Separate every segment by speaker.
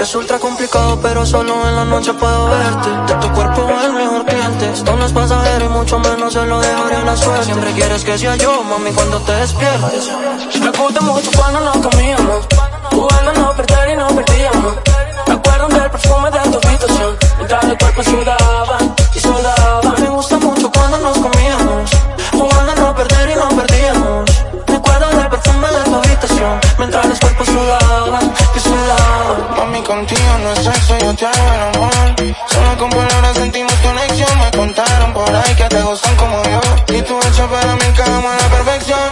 Speaker 1: Es ultra complicado, pero solo en la noche puedo verte. De tu cuerpo el mejor cliente. Esto no es pasajero y mucho menos se lo dejaré a la suerte. Siempre quieres que sea yo, mami, cuando te despiertes.
Speaker 2: Me gusta mucho cuando nos comíamos. Jugando a no perder y no perdíamos. Me acuerdo del perfume de tu habitación. Mientras el cuerpo sudaba
Speaker 3: contigo no es sexo, yo te hago el amor. Solo con palabras sentimos conexión. Me contaron por ahí que te gustan como yo. Y tú hecha para mí cama la perfección.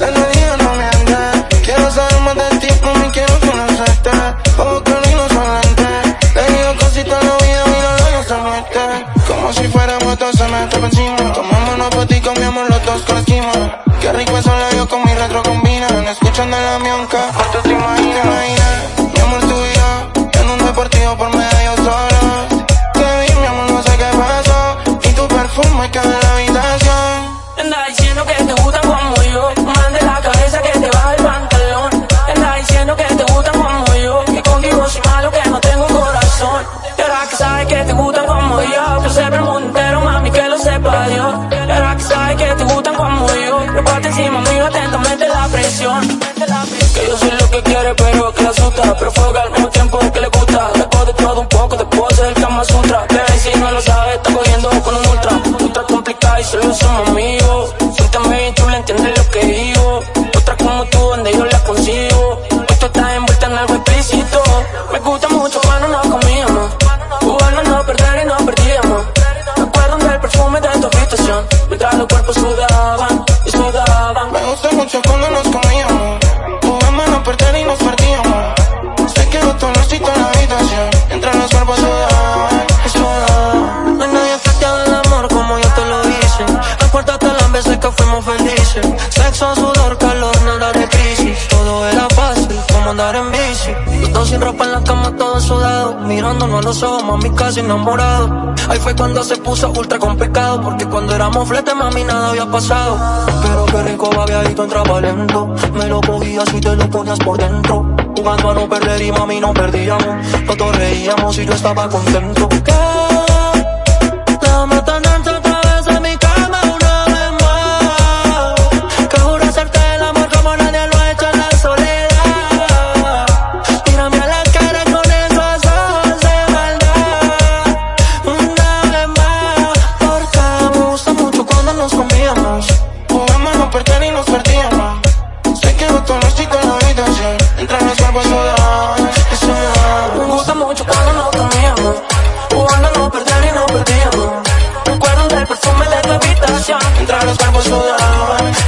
Speaker 3: La energía no miente. Quiero saber más de ti, mami, quiero conocerte. Ojo claro y solamente. Le digo cositas la vida, mira la se muerte. Como si fuéramos dos, se me por encima. Tomámonos por ti, comíamos los dos con la esquina. Qué rico eso labios con mi retro combinan. Escuchando la mionca, ¿cuánto te queda en la habitación.
Speaker 2: Anda diciendo que te gustan como yo. Man de la cabeza que te baja el pantalón. Anda diciendo que te gustan como yo. Que contigo soy malo, que no tengo corazón. Y ahora que sabes que te gustan como yo. Que sepa el mundo entero, mami, que lo sepa Dios. Y ahora que sabes que te gustan como yo. Reparte encima mío atentamente la presión. Que yo soy lo que quiere, pero que la asusta. Pero fuego al mismo tiempo que le gusta. Después de todo un poco, después del Kama Sutra. Bebé, si no lo sabes, está cogiendo
Speaker 1: Sexo, sudor, calor, nada de crisis. Todo era fácil, como andar en bici. Los dos sin ropa en la cama, todos sudados. Mirándonos a los ojos, mami, casi enamorados. Ahí fue cuando se puso ultra complicado. Porque cuando éramos flete, mami, nada había pasado. Pero qué rico babeadito entraba lento. Me lo cogías y te lo ponías por dentro. Jugando a no perder y mami no perdíamos. Todos reíamos y yo estaba contento. Que
Speaker 3: Entre los cuerpos.
Speaker 2: Me gusta mucho cuando nos comíamos. Jugando no perder y no perdíamos. Recuerdo del perfume de tu habitación.
Speaker 3: Entre los cuerpos.